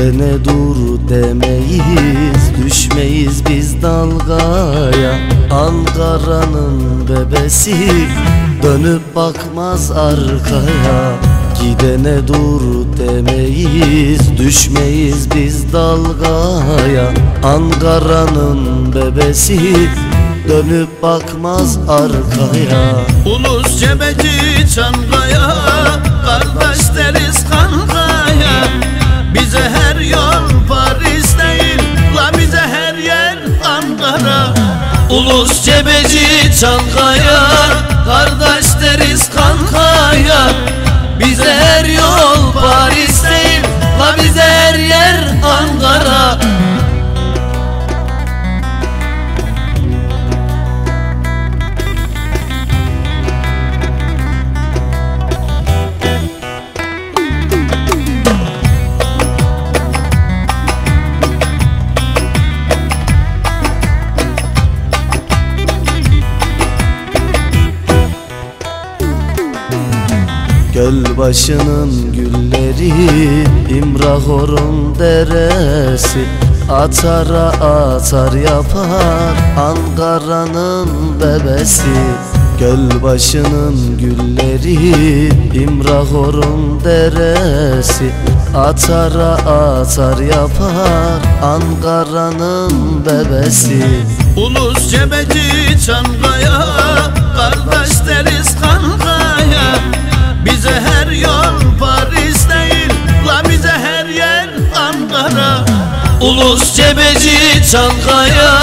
Dene dur demeyiz Düşmeyiz biz dalgaya. Ankara'nın bebesi Dönüp bakmaz arkaya. Gidene dur demeyiz Düşmeyiz biz dalgaya. Ankara'nın bebesi Dönüp bakmaz arkaya. Ulus cebeci çangaya Ulus cebeci Çankaya Gölbaşının gülleri İmrahor'un deresi. Atara atar yapar Ankara'nın bebesi. Gölbaşının gülleri İmrahor'un deresi. Atara atar yapar Ankara'nın bebesi. Ulus cebeci Çankaya cebeci Çankaya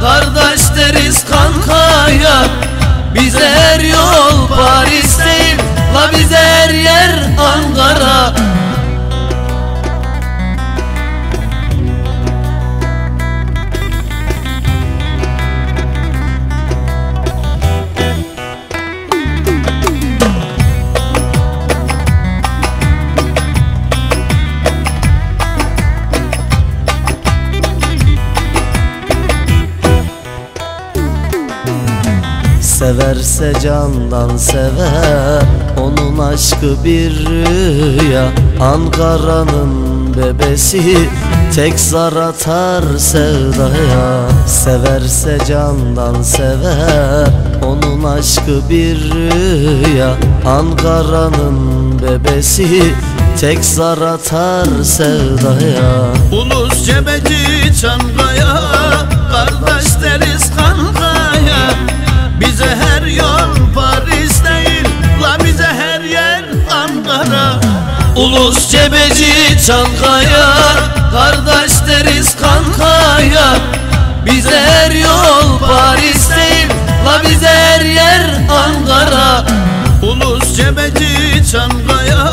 Kardeş deriz kankaya. Bize her yol Paris değil La bize her Severse candan sever. Onun aşkı bir rüya Ankara'nın bebesi. Tek zar atar sevdaya Severse candan sever. Onun aşkı bir rüya Ankara'nın bebesi. Tek zar atar sevdaya. Ulus cebeci Çankaya Ulus cebeci Çankaya Kardeş deriz kankaya. Bize her yol Paris değil La bize her yer Ankara. Ulus cebeci Çankaya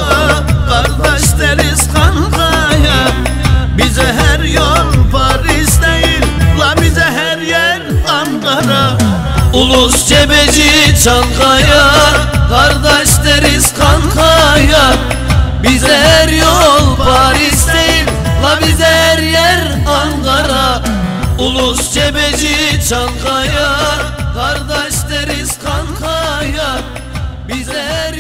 Kardeş deriz kankaya. Bize her yol Paris değil La bize her yer Ankara. Ulus cebeci Çankaya Kardeş deriz kankaya. Bize Ulus cebeci Çankaya Kardeş deriz kankaya. Bize her